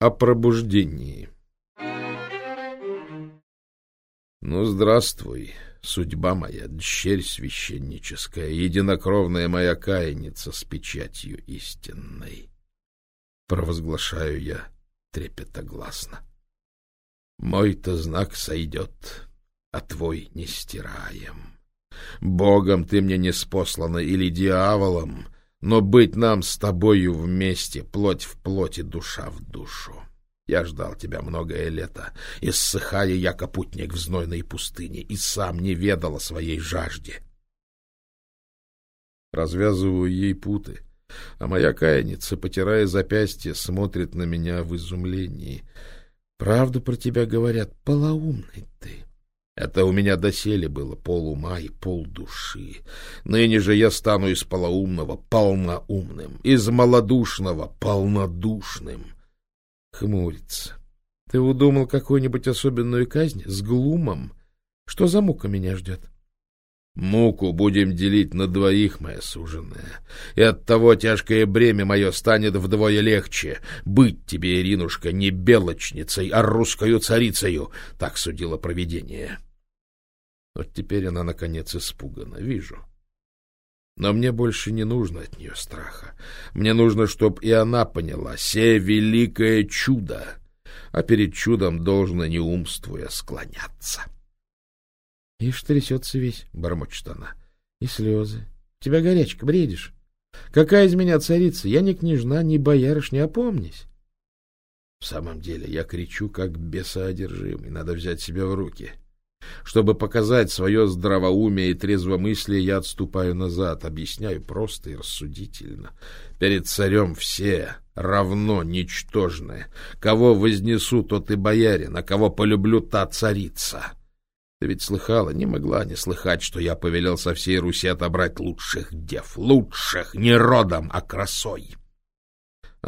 о пробуждении. Ну, здравствуй, судьба моя, дщерь священническая, единокровная моя каяница с печатью истинной. Провозглашаю я трепетогласно. Мой-то знак сойдет, а твой не стираем. Богом ты мне не спослана или дьяволом, но быть нам с тобою вместе, плоть в плоти, душа в душу. Я ждал тебя многое лето, иссыхая я капутник в знойной пустыне, и сам не ведал о своей жажде. Развязываю ей путы, а моя каяница, потирая запястье, смотрит на меня в изумлении. Правду про тебя говорят, полоумный ты. Это у меня доселе было полума и полдуши. Ныне же я стану из полоумного полноумным, из малодушного полнодушным. Хмурится. Ты удумал какую-нибудь особенную казнь с глумом? Что за мука меня ждет? Муку будем делить на двоих, моя суженая, и от того тяжкое бремя мое станет вдвое легче. Быть тебе, Иринушка, не белочницей, а русскою царицею, так судило провидение. Вот теперь она, наконец, испугана. Вижу. Но мне больше не нужно от нее страха. Мне нужно, чтобы и она поняла. Се великое чудо. А перед чудом должно, не умствуя, склоняться. — Ишь, трясется весь, — бормочет она. — И слезы. Тебя горячка, бредишь. Какая из меня царица? Я не княжна, не боярышня, опомнись. В самом деле, я кричу, как бесоодержимый. Надо взять себя в руки. — чтобы показать свое здравоумие и трезвомыслие, я отступаю назад, объясняю просто и рассудительно. Перед царем все равно ничтожны. Кого вознесу, тот и боярин, а кого полюблю, та царица. Ты ведь слыхала, не могла не слыхать, что я повелел со всей Руси отобрать лучших дев. Лучших, не родом, а красой.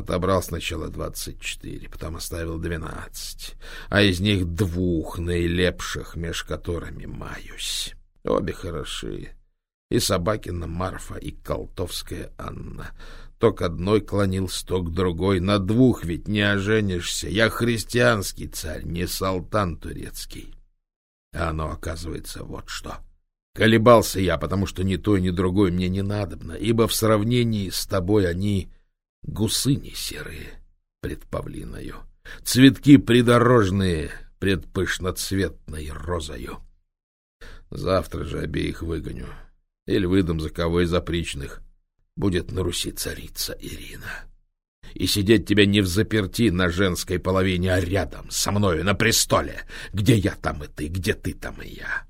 Отобрал сначала двадцать четыре, потом оставил двенадцать, а из них двух наилепших, меж которыми маюсь. Обе хороши. И Собакина Марфа, и Колтовская Анна. То к одной клонился, то к другой. На двух ведь не оженишься. Я христианский царь, не салтан турецкий. А оно, оказывается, вот что. Колебался я, потому что ни той, ни другой мне не надобно, ибо в сравнении с тобой они гусыни серые пред павлиною, цветки придорожные пред пышноцветной розою. Завтра же обеих выгоню, или выдам за кого из опричных. Будет на Руси царица Ирина. И сидеть тебе не в заперти на женской половине, а рядом, со мною, на престоле, где я там и ты, где ты там и я.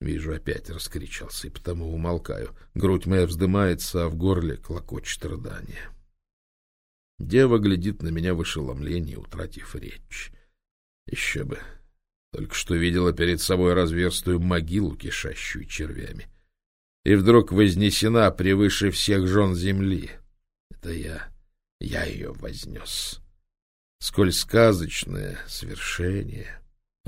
Вижу, опять раскричался, и потому умолкаю. Грудь моя вздымается, а в горле клокочет рыдание. Дева глядит на меня в ошеломлении, утратив речь. Еще бы. Только что видела перед собой разверстую могилу, кишащую червями. И вдруг вознесена превыше всех жен земли. Это я, я ее вознес. Сколь сказочное свершение.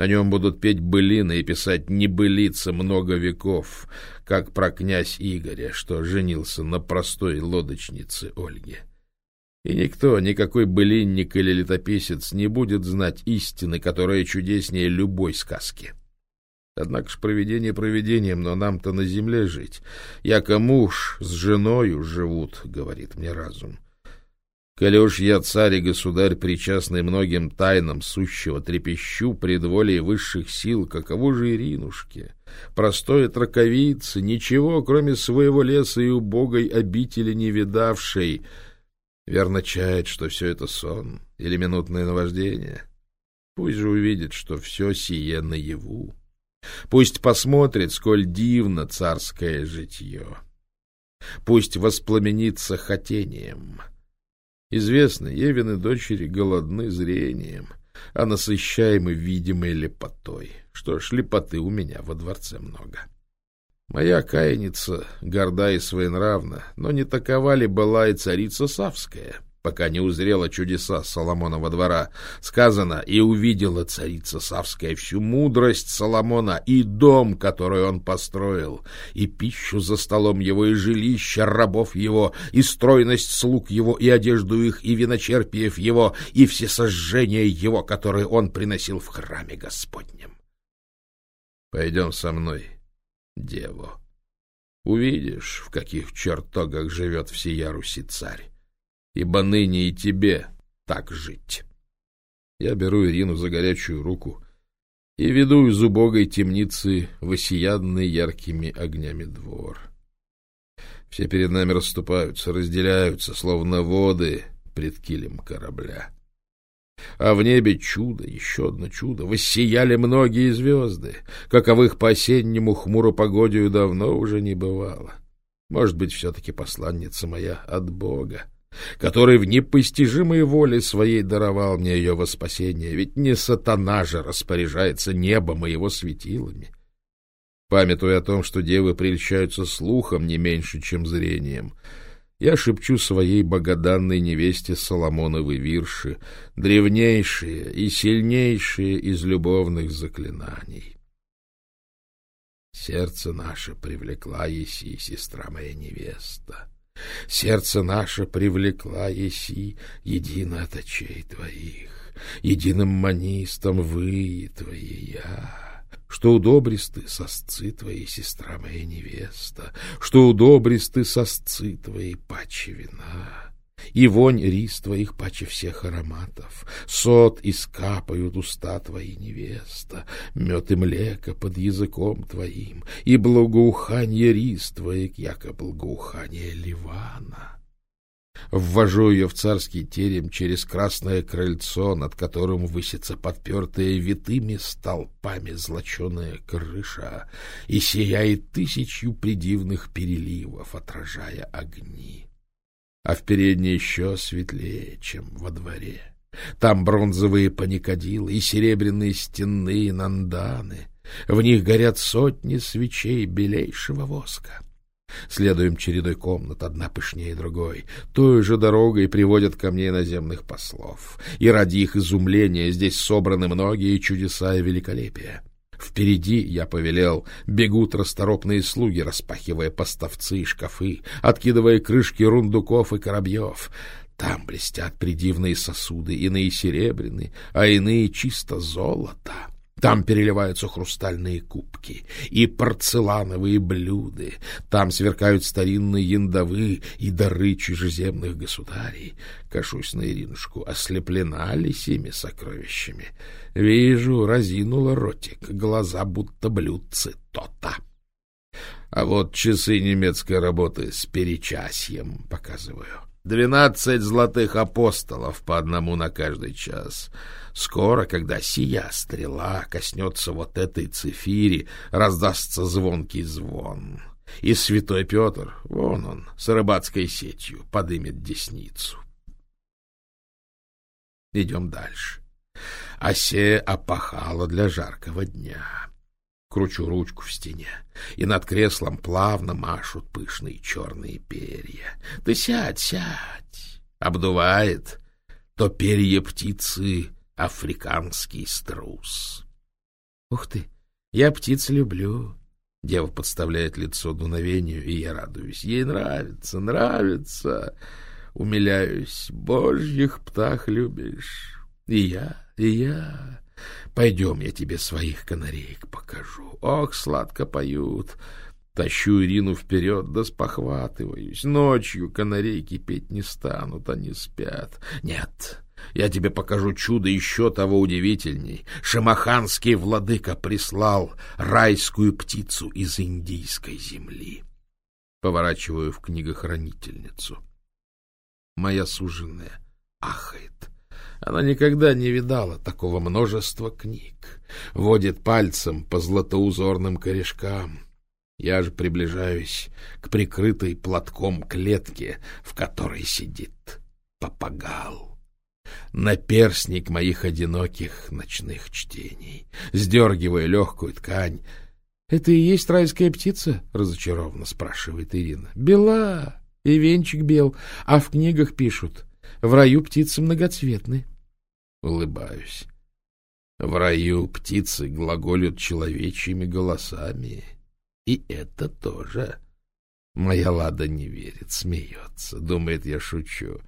О нем будут петь былины и писать небылицы много веков, как про князь Игоря, что женился на простой лодочнице Ольге. И никто, никакой былинник или летописец не будет знать истины, которая чудеснее любой сказки. Однако ж провидение провидением, но нам-то на земле жить. Яко муж с женою живут, говорит мне разум. — Коли уж я царь и государь, причастный многим тайнам сущего, трепещу пред волей высших сил, каково же Иринушке? Простой траковицы, ничего, кроме своего леса и убогой обители не видавшей, верно чает, что все это сон или минутное наваждение. Пусть же увидит, что все сие наяву. Пусть посмотрит, сколь дивно царское житье. Пусть воспламенится хотением — Известно, Евины дочери голодны зрением, а насыщаемы видимой лепотой. Что ж, лепоты у меня во дворце много. Моя каяница горда и своенравна, но не такова ли была и царица Савская? Пока не узрела чудеса Соломонова двора. Сказано, и увидела царица Савская всю мудрость Соломона и дом, который он построил, и пищу за столом его, и жилище рабов его, и стройность слуг его, и одежду их, и виночерпиев его, и все сожжения его, которые он приносил в храме Господнем. Пойдем со мной, дево. Увидишь, в каких чертогах живет всея Руси царь ибо ныне и тебе так жить. Я беру Ирину за горячую руку и веду из убогой темницы в яркими огнями двор. Все перед нами расступаются, разделяются, словно воды пред килем корабля. А в небе чудо, еще одно чудо. Воссияли многие звезды, каковых по осеннему хмуро погодию давно уже не бывало. Может быть, все-таки посланница моя от Бога который в непостижимой воле своей даровал мне ее во спасение, ведь не сатана же распоряжается небом и его светилами. Памятуя о том, что девы прельщаются слухом не меньше, чем зрением, я шепчу своей богоданной невесте Соломоновы вирши, древнейшие и сильнейшие из любовных заклинаний. Сердце наше привлекла еси, сестра моя невеста. Сердце наше привлекла еси едино от очей твоих, единым манистом вы твои я. Что удобрис ты сосцы твои, сестра моя невеста, что удобрис ты сосцы твои, паче вина и вонь рис твоих паче всех ароматов, сот искапают уста твои, невеста, мед и млеко под языком твоим, и благоуханье рис твоих, яко благоухание Ливана. Ввожу ее в царский терем через красное крыльцо, над которым высится подпертая витыми столпами злоченая крыша и сияет тысячью придивных переливов, отражая огни а в передней еще светлее, чем во дворе. Там бронзовые паникадилы и серебряные стенные нанданы. В них горят сотни свечей белейшего воска. Следуем чередой комнат, одна пышнее другой. Той же дорогой приводят ко мне иноземных послов. И ради их изумления здесь собраны многие чудеса и великолепия. Впереди, я повелел, бегут расторопные слуги, распахивая поставцы и шкафы, откидывая крышки рундуков и коробьев. Там блестят придивные сосуды, иные серебряные, а иные чисто золото. Там переливаются хрустальные кубки и порцелановые блюда. Там сверкают старинные яндовы и дары чужеземных государей. Кашусь на Иринушку, ослеплена ли сими сокровищами? Вижу, разинула ротик, глаза будто блюдцы то-то. А вот часы немецкой работы с перечасьем показываю. Двенадцать золотых апостолов по одному на каждый час. Скоро, когда сия стрела коснется вот этой цифири, раздастся звонкий звон. И святой Петр, вон он, с рыбацкой сетью, подымет десницу. Идем дальше. Осе опахала для жаркого дня. Кручу ручку в стене, и над креслом плавно машут пышные черные перья. Ты сядь, сядь. Обдувает то перья птицы африканский струс. Ух ты, я птиц люблю. Дева подставляет лицо дуновению, и я радуюсь. Ей нравится, нравится. Умиляюсь. Божьих птах любишь. И я, и я. Пойдем, я тебе своих канареек покажу. Ох, сладко поют. Тащу Ирину вперед, да спохватываюсь. Ночью канарейки петь не станут, они спят. Нет, я тебе покажу чудо еще того удивительней. Шамаханский владыка прислал райскую птицу из индийской земли. Поворачиваю в книгохранительницу. Моя суженая ахает. Она никогда не видала такого множества книг. Водит пальцем по златоузорным корешкам. Я же приближаюсь к прикрытой платком клетке, в которой сидит попагал. Наперсник моих одиноких ночных чтений. Сдергивая легкую ткань. — Это и есть райская птица? — разочарованно спрашивает Ирина. — Бела, и венчик бел, а в книгах пишут — В раю птицы многоцветны. Улыбаюсь. В раю птицы глаголют человечьими голосами. И это тоже. Моя лада не верит, смеется, думает, я шучу.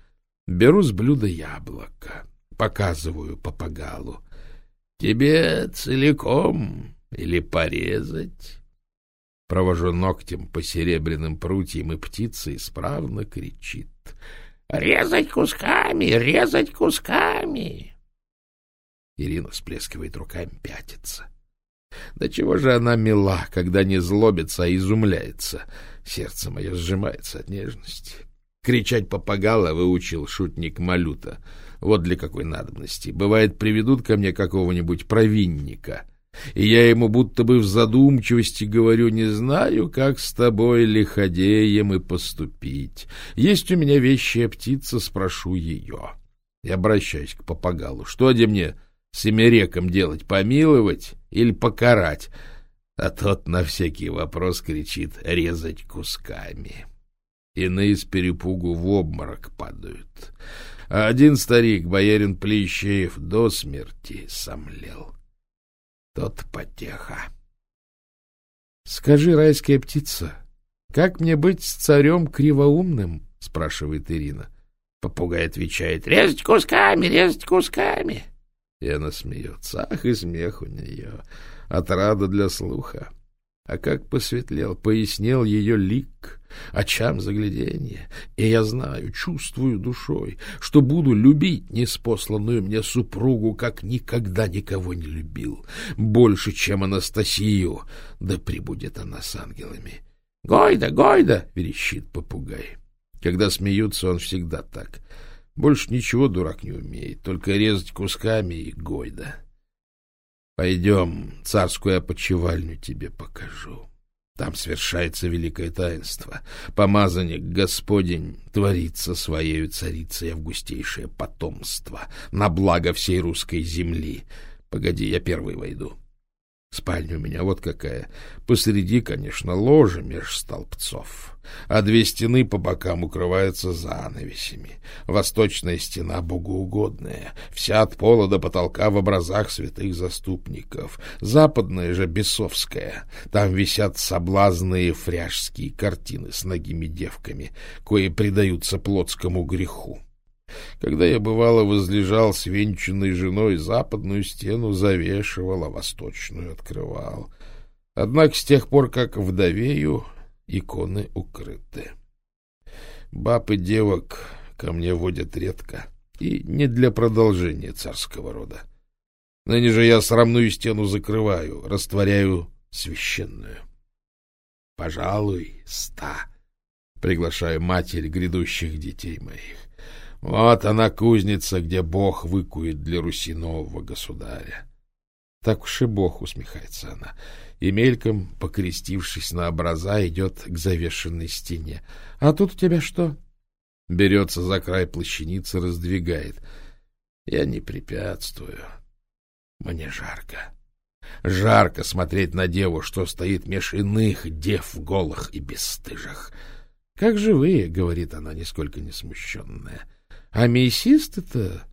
Беру с блюда яблоко, показываю попагалу. Тебе целиком или порезать? Провожу ногтем по серебряным прутьям, и птица исправно кричит. «Резать кусками! Резать кусками!» Ирина всплескивает руками, пятится. Да чего же она мила, когда не злобится, а изумляется. Сердце мое сжимается от нежности. Кричать попагала выучил шутник Малюта. Вот для какой надобности. Бывает, приведут ко мне какого-нибудь провинника, и я ему будто бы в задумчивости говорю, не знаю, как с тобой, лиходеем, и поступить. Есть у меня вещая птица, спрошу ее. И обращаюсь к попагалу. Что где мне семереком делать, помиловать или покарать? А тот на всякий вопрос кричит «резать кусками». Иные с перепугу в обморок падают. А один старик, боярин Плещеев, до смерти сомлел. Тот потеха. — Скажи, райская птица, как мне быть с царем кривоумным? — спрашивает Ирина. Попугай отвечает, — резать кусками, резать кусками. И она смеется. Ах, и смех у нее. Отрада для слуха. А как посветлел, пояснел ее лик, очам загляденье. И я знаю, чувствую душой, что буду любить неспосланную мне супругу, как никогда никого не любил, больше, чем Анастасию, да прибудет она с ангелами. «Гойда, Гойда!» — верещит попугай. Когда смеются, он всегда так. Больше ничего дурак не умеет, только резать кусками и Гойда. Пойдем, царскую опочивальню тебе покажу. Там свершается великое таинство. Помазанник Господень творится своею царицей августейшее потомство на благо всей русской земли. Погоди, я первый войду. Спальня у меня вот какая. Посреди, конечно, ложа меж столбцов, а две стены по бокам укрываются занавесями. Восточная стена богоугодная, вся от пола до потолка в образах святых заступников. Западная же бесовская. Там висят соблазные фряжские картины с ногими девками, кои предаются плотскому греху. Когда я, бывало, возлежал с венчанной женой, западную стену завешивал, а восточную открывал. Однако с тех пор, как вдовею, иконы укрыты. Баб и девок ко мне водят редко, и не для продолжения царского рода. Ныне же я срамную стену закрываю, растворяю священную. Пожалуй, ста. Приглашаю матерь грядущих детей моих. Вот она кузница, где Бог выкует для Руси нового государя. Так уж и Бог, усмехается она, и мельком, покрестившись на образа, идет к завешенной стене. А тут у тебя что? Берется за край плащаницы, раздвигает. Я не препятствую. Мне жарко. Жарко смотреть на деву, что стоит меж иных дев голых и бесстыжих. — Как живые, — говорит она, нисколько не смущенная. — а мясисты-то...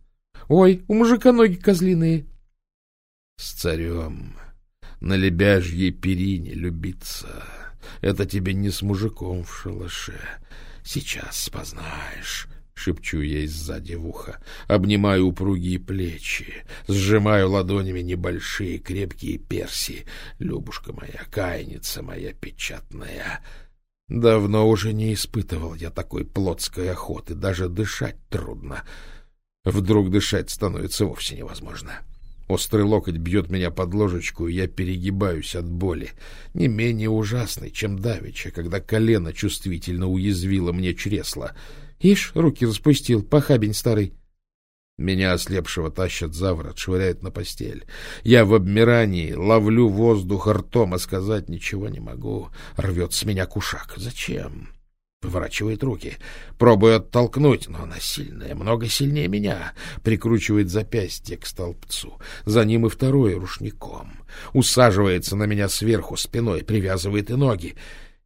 Ой, у мужика ноги козлиные. С царем на лебяжьей перине любиться. Это тебе не с мужиком в шалаше. Сейчас познаешь. Шепчу ей сзади в ухо, обнимаю упругие плечи, сжимаю ладонями небольшие крепкие перси. Любушка моя, кайница моя печатная, Давно уже не испытывал я такой плотской охоты, даже дышать трудно. Вдруг дышать становится вовсе невозможно. Острый локоть бьет меня под ложечку, и я перегибаюсь от боли, не менее ужасной, чем давеча, когда колено чувствительно уязвило мне чресло. Ишь, руки распустил, похабень старый. Меня ослепшего тащат за ворот, швыряют на постель. Я в обмирании, ловлю воздух ртом, а сказать ничего не могу. Рвет с меня кушак. Зачем? Поворачивает руки. Пробую оттолкнуть, но она сильная, много сильнее меня. Прикручивает запястье к столбцу. За ним и второй рушником. Усаживается на меня сверху спиной, привязывает и ноги.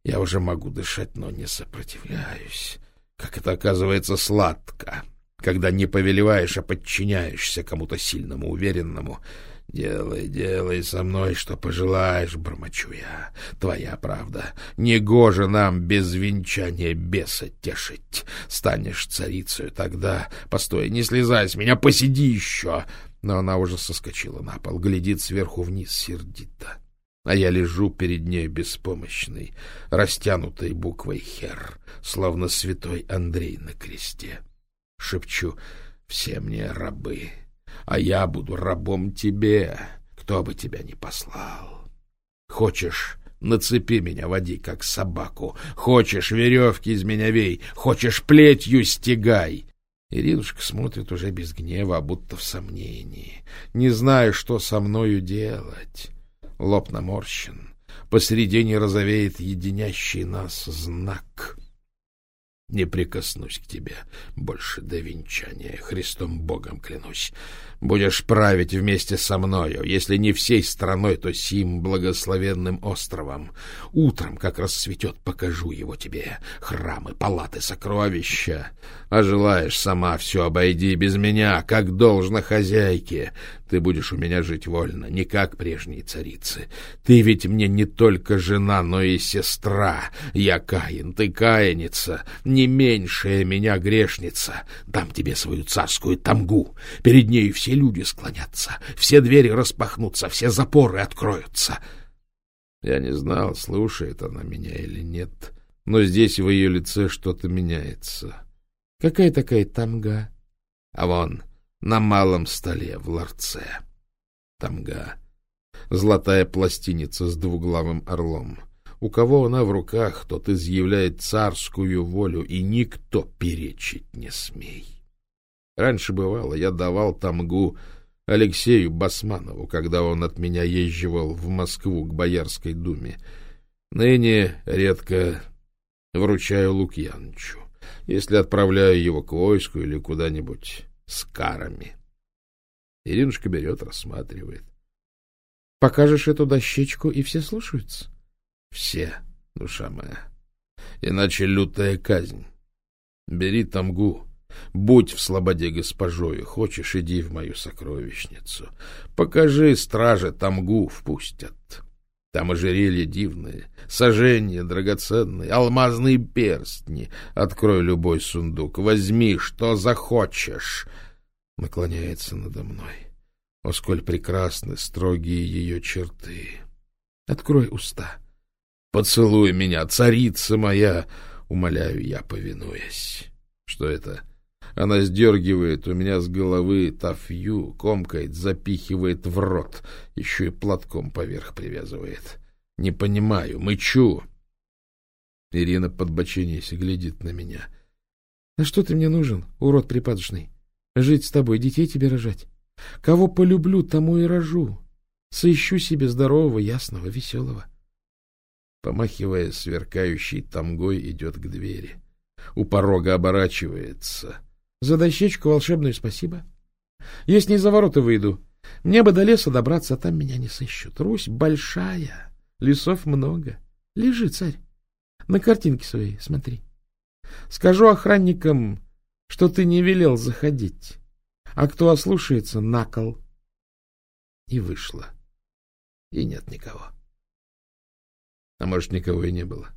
Я уже могу дышать, но не сопротивляюсь. Как это оказывается сладко. Когда не повелеваешь, а подчиняешься кому-то сильному, уверенному. Делай, делай со мной, что пожелаешь, бормочу я. Твоя правда. Негоже нам без венчания беса тешить. Станешь царицей тогда. Постой, не слезай с меня, посиди еще. Но она уже соскочила на пол, глядит сверху вниз сердито. А я лежу перед ней беспомощный, растянутой буквой «Хер», словно святой Андрей на кресте. Шепчу «Все мне рабы» а я буду рабом тебе, кто бы тебя ни послал. Хочешь, нацепи меня, води, как собаку. Хочешь, веревки из меня вей. Хочешь, плетью стегай. Иринушка смотрит уже без гнева, а будто в сомнении. Не знаю, что со мною делать. Лоб наморщен. Посередине розовеет единящий нас знак — не прикоснусь к тебе больше до венчания, Христом Богом клянусь. Будешь править вместе со мною, если не всей страной, то сим благословенным островом. Утром, как рассветет, покажу его тебе, храмы, палаты, сокровища. А желаешь, сама все обойди без меня, как должно хозяйке. Ты будешь у меня жить вольно, не как прежние царицы. Ты ведь мне не только жена, но и сестра. Я Каин, ты Каиница, не меньшая меня грешница. Дам тебе свою царскую тамгу. Перед ней все люди склонятся, все двери распахнутся, все запоры откроются. Я не знал, слушает она меня или нет, но здесь в ее лице что-то меняется. Какая такая тамга? А вон на малом столе в ларце. Тамга. Золотая пластиница с двуглавым орлом. У кого она в руках, тот изъявляет царскую волю, и никто перечить не смей. Раньше бывало, я давал тамгу Алексею Басманову, когда он от меня езживал в Москву к Боярской думе. Ныне редко вручаю Лукьянчу, если отправляю его к войску или куда-нибудь с карами. Иринушка берет, рассматривает. — Покажешь эту дощечку, и все слушаются? — Все, душа моя. Иначе лютая казнь. Бери тамгу, будь в слободе госпожою, хочешь, иди в мою сокровищницу. Покажи, страже тамгу впустят. Там ожерелья дивные, сожжения драгоценные, алмазные перстни. Открой любой сундук, возьми, что захочешь. Наклоняется надо мной. О, сколь прекрасны строгие ее черты. Открой уста. Поцелуй меня, царица моя, умоляю я, повинуясь. Что это? Она сдергивает у меня с головы тафью, комкает, запихивает в рот, еще и платком поверх привязывает. Не понимаю, мычу. Ирина, подбоченясь, глядит на меня. — А что ты мне нужен, урод припадочный? Жить с тобой, детей тебе рожать? Кого полюблю, тому и рожу. Соищу себе здорового, ясного, веселого. Помахивая сверкающей тамгой, идет к двери. У порога оборачивается. За дощечку волшебную спасибо. Если не за ворота выйду, мне бы до леса добраться, а там меня не сыщут. Русь большая, лесов много. Лежи, царь, на картинке своей смотри. Скажу охранникам, что ты не велел заходить, а кто ослушается — накол. И вышла. И нет никого. А может, никого и не было.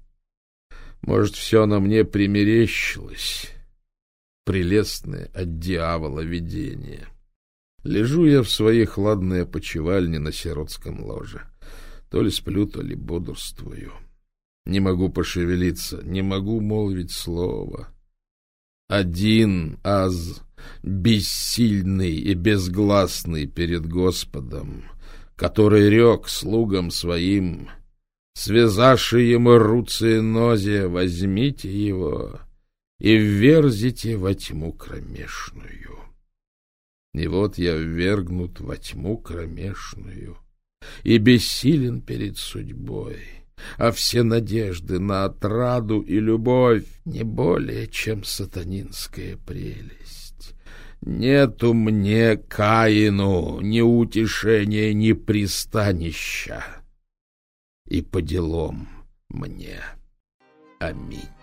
Может, все на мне примерещилось прелестное от дьявола видение. Лежу я в своей хладной опочивальне на сиротском ложе. То ли сплю, то ли бодрствую. Не могу пошевелиться, не могу молвить слово. Один аз, бессильный и безгласный перед Господом, который рек слугам своим, связавши ему руцы нозе, возьмите его, и вверзите во тьму кромешную. И вот я ввергнут во тьму кромешную и бессилен перед судьбой, а все надежды на отраду и любовь не более, чем сатанинская прелесть. Нету мне, Каину, ни утешения, ни пристанища. И по делам мне. Аминь.